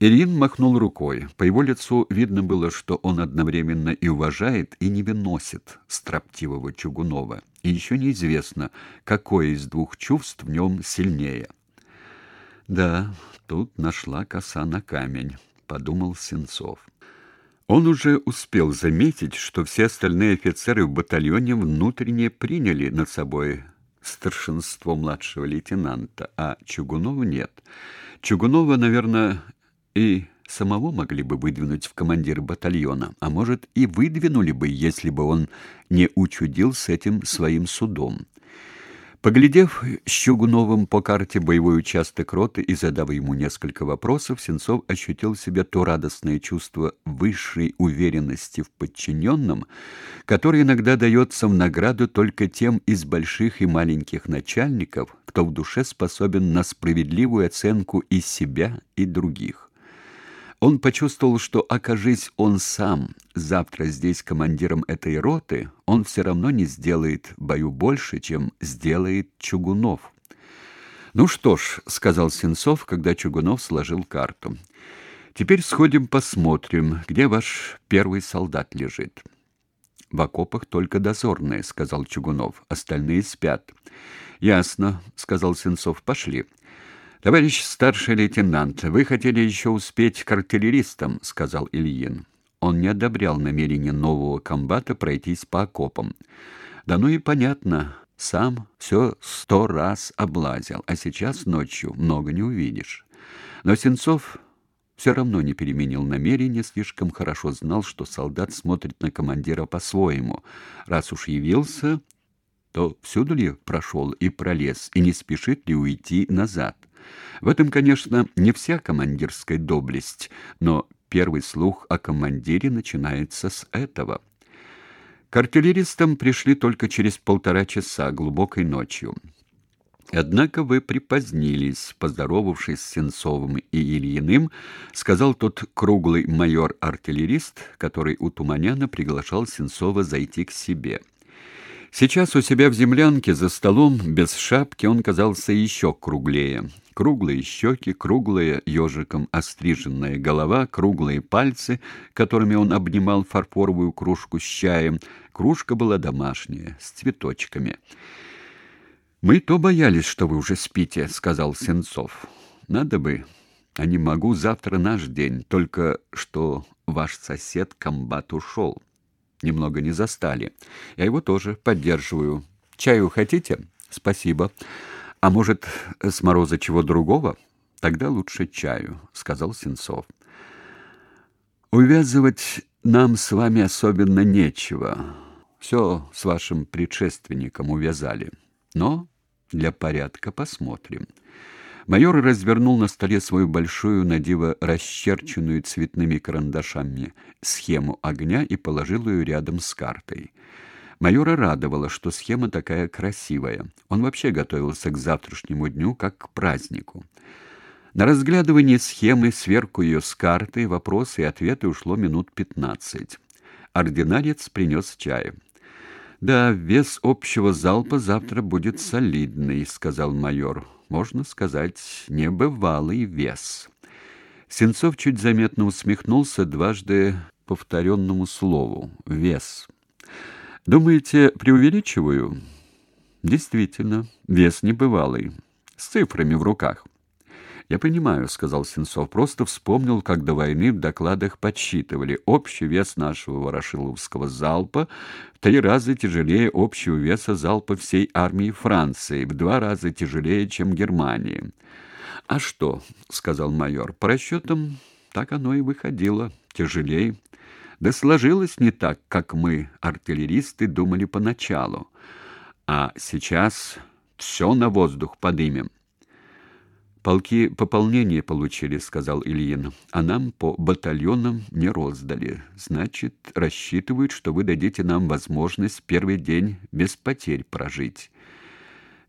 Ирин махнул рукой. По его лицу видно было, что он одновременно и уважает, и не выносит строптивого Чугунова. И еще неизвестно, какое из двух чувств в нем сильнее. «Да, тут нашла коса на камень», — подумал Сенцов. Он уже успел заметить, что все остальные офицеры в батальоне внутренне приняли над собой старшинство младшего лейтенанта, а Чугунова нет. Чугунова, наверное, и самого могли бы выдвинуть в командир батальона, а может и выдвинули бы, если бы он не учудил с этим своим судом. Поглядев Щугуновым по карте боевой участок роты и задав ему несколько вопросов, Сенцов ощутил в себе то радостное чувство высшей уверенности в подчиненном, которое иногда дается в награду только тем из больших и маленьких начальников, кто в душе способен на справедливую оценку и себя, и других. Он почувствовал, что, окажись он сам завтра здесь командиром этой роты, он все равно не сделает в бою больше, чем сделает Чугунов. «Ну что ж», — сказал Сенцов, когда Чугунов сложил карту, — «теперь сходим посмотрим, где ваш первый солдат лежит». «В окопах только дозорные», — сказал Чугунов, — «остальные спят». «Ясно», — сказал Сенцов, — «пошли». Товарищ старший лейтенант, вы хотели еще успеть к артиллеристам, сказал Ильин. Он не одобрял намерение нового комбата пройтись по окопам. Да ну и понятно, сам все сто раз облазил, а сейчас ночью много не увидишь. Но Сенцов все равно не переменил намерение, слишком хорошо знал, что солдат смотрит на командира по-своему. Раз уж явился, то всюду ли прошел и пролез, и не спешит ли уйти назад. В этом, конечно, не вся командирская доблесть, но первый слух о командире начинается с этого. К артиллеристам пришли только через полтора часа, глубокой ночью. Однако вы припозднились, поздоровавшись с Сенцовым и Ильиным, сказал тот круглый майор-артиллерист, который у Туманяна приглашал Сенцова зайти к себе. Сейчас у себя в землянке за столом без шапки он казался еще круглее. Круглые щеки, круглая ежиком остриженная голова, круглые пальцы, которыми он обнимал фарфоровую кружку с чаем. Кружка была домашняя, с цветочками. «Мы то боялись, что вы уже спите», — сказал Сенцов. «Надо бы, а не могу, завтра наш день, только что ваш сосед комбат ушел» немного не застали. Я его тоже поддерживаю. Чаю хотите? Спасибо. А может, с мороза чего другого? Тогда лучше чаю, сказал Сенцов. Увязывать нам с вами особенно нечего. Все с вашим предшественником увязали. Но для порядка посмотрим. Майор развернул на столе свою большую, надиво расчерченную цветными карандашами схему огня и положил ее рядом с картой. Майора радовало, что схема такая красивая. Он вообще готовился к завтрашнему дню как к празднику. На разглядывание схемы, сверку ее с картой, вопросы и ответы ушло минут пятнадцать. Ординарец принес чай. «Да, вес общего залпа завтра будет солидный», — сказал майор можно сказать, небывалый вес. Сенцов чуть заметно усмехнулся дважды повторенному слову «вес». «Думаете, преувеличиваю?» «Действительно, вес небывалый, с цифрами в руках». Я понимаю, сказал Сенцов. Просто вспомнил, как до войны в докладах подсчитывали общий вес нашего Ворошиловского залпа в три раза тяжелее общего веса залпа всей армии Франции, в два раза тяжелее, чем Германии. А что, сказал майор. По расчетам так оно и выходило, тяжелее. Да сложилось не так, как мы, артиллеристы, думали поначалу. А сейчас все на воздух подымем. Полки пополнение получили, сказал Ильин. А нам по батальонам не роздали. Значит, рассчитывают, что вы дадите нам возможность первый день без потерь прожить.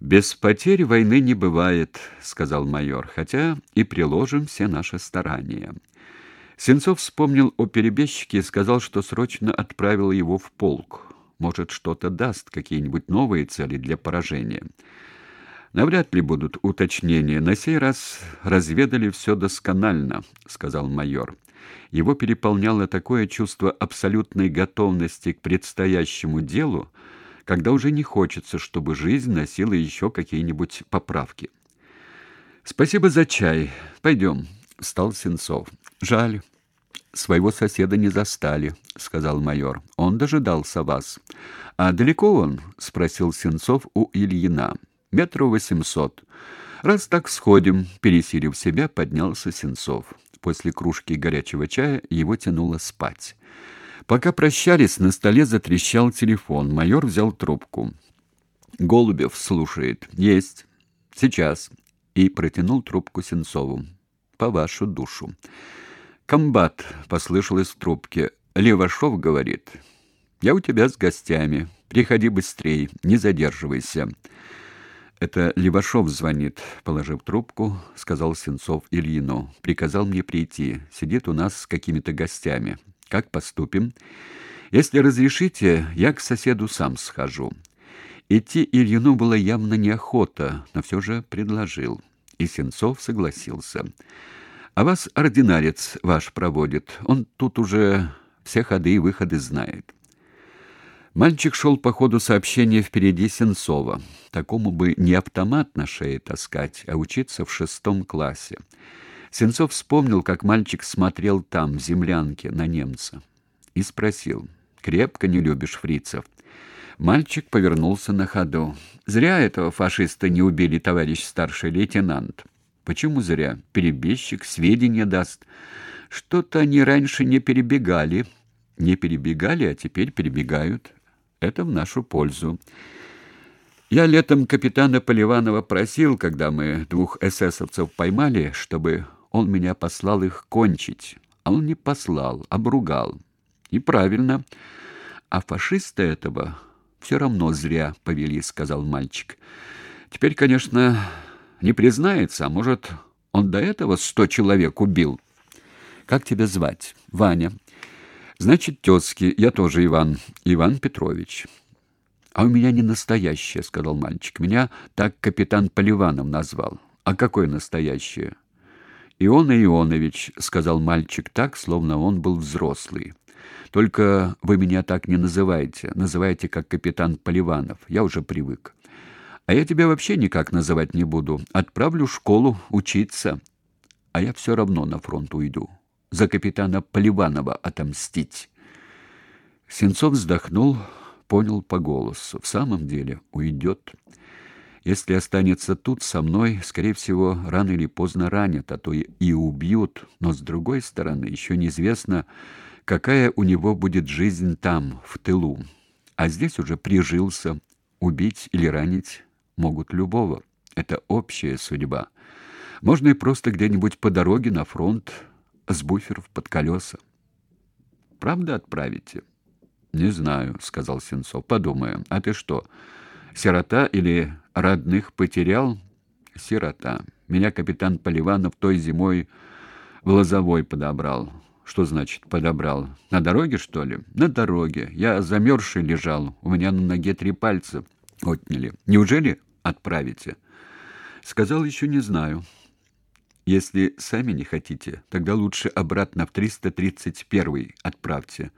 Без потерь войны не бывает, сказал майор, хотя и приложим все наши старания. Сенцов вспомнил о перебежчике и сказал, что срочно отправил его в полк. Может, что-то даст, какие-нибудь новые цели для поражения. Навряд ли будут уточнения. На сей раз разведали все досконально, сказал майор. Его переполняло такое чувство абсолютной готовности к предстоящему делу, когда уже не хочется, чтобы жизнь носила еще какие-нибудь поправки. Спасибо за чай. Пойдем», — встал Сенцов. Жаль, своего соседа не застали, сказал майор. Он дожидался вас. А далеко он? спросил Сенцов у Ильина. Метров восемьсот. Раз так сходим, пересилив себя, поднялся Сенцов. После кружки горячего чая его тянуло спать. Пока прощались, на столе затрещал телефон. Майор взял трубку. Голубев слушает. Есть. Сейчас. И протянул трубку Сенцову. По вашу душу. Комбат послышалось в трубке. Левашов говорит: "Я у тебя с гостями. Приходи быстрей, не задерживайся". Это Левашов звонит, положив трубку, сказал Сенцов Ильину. Приказал мне прийти. Сидит у нас с какими-то гостями. Как поступим? Если разрешите, я к соседу сам схожу. Идти Ильину было явно неохота, но все же предложил. И Сенцов согласился. А вас ординарец ваш проводит. Он тут уже все ходы и выходы знает. Мальчик шел по ходу сообщения впереди Сенцова. Такому бы не автомат на шее таскать, а учиться в шестом классе. Сенцов вспомнил, как мальчик смотрел там, в землянке, на немца. И спросил, «Крепко не любишь фрицев?» Мальчик повернулся на ходу. «Зря этого фашиста не убили, товарищ старший лейтенант». Почему зря? Перебежчик сведения даст. Что-то они раньше не перебегали. Не перебегали, а теперь перебегают. Это в нашу пользу. Я летом капитана Поливанова просил, когда мы двух эсэсовцев поймали, чтобы он меня послал их кончить. А он не послал, обругал. И правильно. А фашиста этого все равно зря повели, сказал мальчик. Теперь, конечно, не признается, а может, он до этого сто человек убил. Как тебя звать? Ваня. Значит, тезки. Я тоже Иван. Иван Петрович. А у меня не настоящее, сказал мальчик. Меня так капитан Поливанов назвал. А какое настоящее? Иона Ионович, сказал мальчик так, словно он был взрослый. Только вы меня так не называйте. Называйте как капитан Поливанов. Я уже привык. А я тебя вообще никак называть не буду. Отправлю в школу учиться. А я все равно на фронт уйду. За капитана Поливанова отомстить. Сенцов вздохнул, понял по голосу. В самом деле уйдет. Если останется тут со мной, скорее всего, рано или поздно ранят, а то и убьют. Но с другой стороны, еще неизвестно, какая у него будет жизнь там, в тылу. А здесь уже прижился. Убить или ранить могут любого. Это общая судьба. Можно и просто где-нибудь по дороге на фронт с буферов под колеса. Правда отправите? Не знаю, сказал Сенцов. Подумаем. А ты что, сирота или родных потерял? Сирота. Меня капитан Поливанов той зимой в Лозовой подобрал. Что значит подобрал? На дороге, что ли? На дороге. Я замерзший лежал. У меня на ноге три пальца отняли. Неужели отправите? Сказал еще не знаю. Если сами не хотите, тогда лучше обратно в 331 отправьте.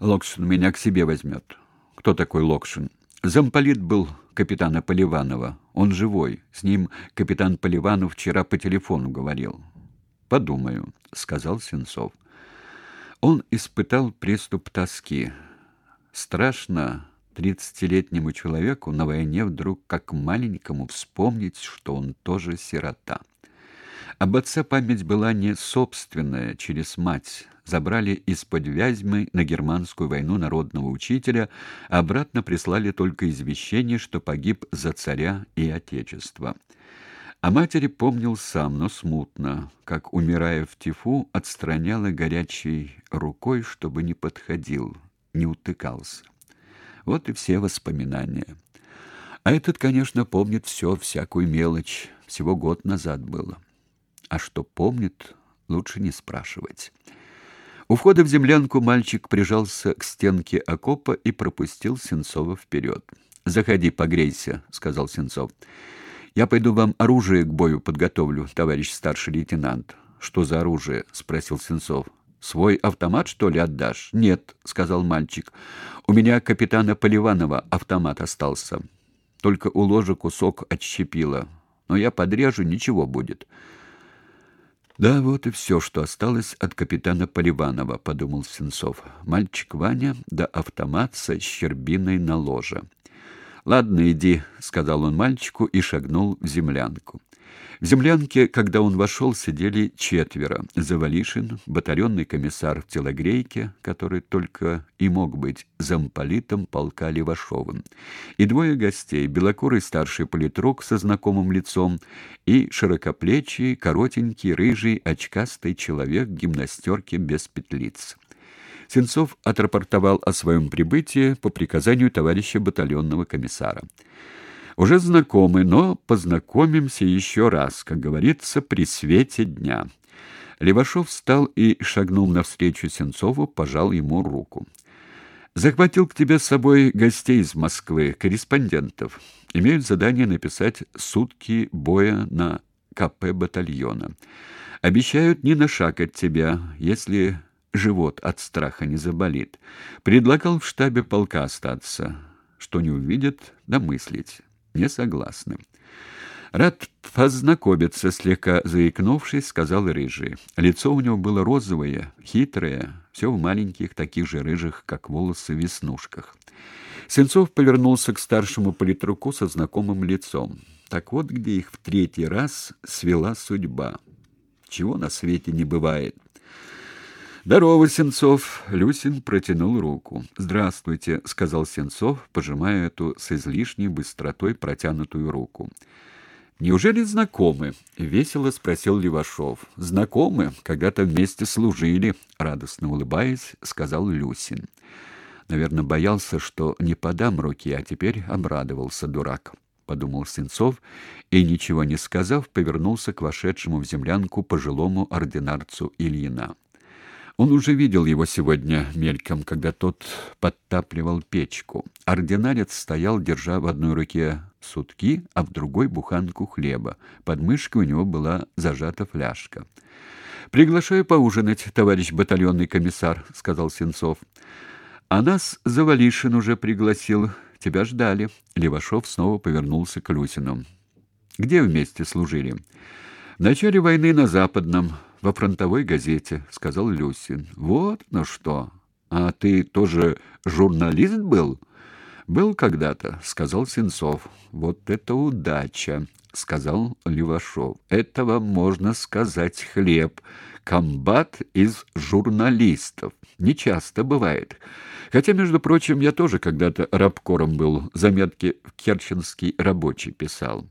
Локшин меня к себе возьмет. Кто такой Локшин? Замполит был капитана Поливанова. Он живой. С ним капитан Поливанов вчера по телефону говорил. Подумаю, сказал Сенцов. Он испытал приступ тоски. Страшно тридцатилетнему человеку на войне вдруг как маленькому вспомнить, что он тоже сирота. Об отце память была не собственная, через мать. Забрали из-под Вязьмы на германскую войну народного учителя, а обратно прислали только извещение, что погиб за царя и отечество. О матери помнил сам, но смутно, как, умирая в тифу, отстраняла горячей рукой, чтобы не подходил, не утыкался. Вот и все воспоминания. А этот, конечно, помнит все, всякую мелочь. Всего год назад было. А что помнит, лучше не спрашивать. У входа в землянку мальчик прижался к стенке окопа и пропустил Сенцова вперед. Заходи, погрейся, сказал Сенцов. Я пойду вам оружие к бою подготовлю, товарищ старший лейтенант. Что за оружие? спросил Сенцов. Свой автомат, что ли, отдашь? Нет, сказал мальчик. У меня капитана Поливанова автомат остался. Только у ложа кусок отщепило. Но я подрежу, ничего будет. Да вот и все, что осталось от капитана Поливанова, подумал Сенцов. Мальчик Ваня да автомат со щербиной на ложе. Ладно, иди, сказал он мальчику и шагнул в землянку. В землянке, когда он вошел, сидели четверо: Завалишин, батальонный комиссар в телогрейке, который только и мог быть замполитом полка Левашовым, и двое гостей: белокурый старший политрук со знакомым лицом и широкоплечий, коротенький, рыжий, очкастый человек в гимнастерке без петлиц. Сенцов отрапортовал о своем прибытии по приказанию товарища батальонного комиссара. Уже знакомы, но познакомимся еще раз, как говорится, при свете дня. Левашов встал и шагнул навстречу Сенцову, пожал ему руку. Захватил к тебе с собой гостей из Москвы, корреспондентов. Имеют задание написать сутки боя на КП батальона. Обещают не на шаг от тебя, если живот от страха не заболит. Предлагал в штабе полка остаться. Что не увидят, домыслить. Не согласны. Рад познакомиться, слегка заикнувшись, сказал рыжий. Лицо у него было розовое, хитрое, все в маленьких таких же рыжих, как волосы, веснушках. Сенцов повернулся к старшему политруку со знакомым лицом. Так вот, где их в третий раз свела судьба. Чего на свете не бывает. «Здорово, Сенцов!» — Люсин протянул руку. «Здравствуйте!» — сказал Сенцов, пожимая эту с излишней быстротой протянутую руку. «Неужели знакомы?» — весело спросил Левашов. «Знакомы, когда-то вместе служили», — радостно улыбаясь, сказал Люсин. Наверное, боялся, что не подам руки, а теперь обрадовался дурак, — подумал Сенцов и, ничего не сказав, повернулся к вошедшему в землянку пожилому ординарцу Ильина. Он уже видел его сегодня мельком, когда тот подтапливал печку. Ординарец стоял, держа в одной руке сутки, а в другой буханку хлеба. Под мышкой у него была зажата фляжка. Приглашаю поужинать, товарищ батальонный комиссар, сказал Сенцов. А нас Завалишин уже пригласил. Тебя ждали. Левашов снова повернулся к Люсину. Где вместе служили? В начале войны на Западном во фронтовой газете, сказал Люсин. Вот ну что. А ты тоже журналист был? Был когда-то, сказал Сенцов. Вот это удача, сказал Левашов. Этого можно сказать хлеб. Комбат из журналистов. Не часто бывает. Хотя, между прочим, я тоже когда-то рабкором был, заметки в Керченский рабочий писал.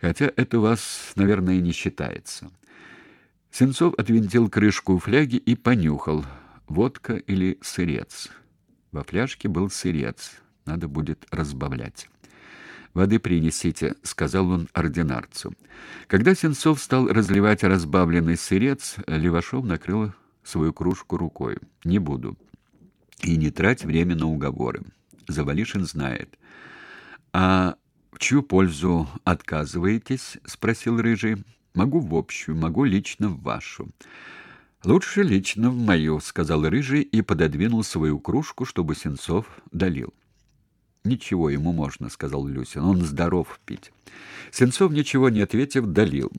Хотя это вас, наверное, не считается. Сенцов отвинтил крышку фляги и понюхал. Водка или сырец? Во фляжке был сырец. Надо будет разбавлять. «Воды принесите», — сказал он ординарцу. Когда Сенцов стал разливать разбавленный сырец, Левашов накрыл свою кружку рукой. «Не буду. И не трать время на уговоры. Завалишин знает». «А в чью пользу отказываетесь?» — спросил Рыжий. Могу в общую, могу лично в вашу. Лучше лично в мою, сказал рыжий и пододвинул свою кружку, чтобы Сенцов долил. Ничего ему можно, сказал Люсин. Он здоров пить. Сенцов ничего не ответив, долил.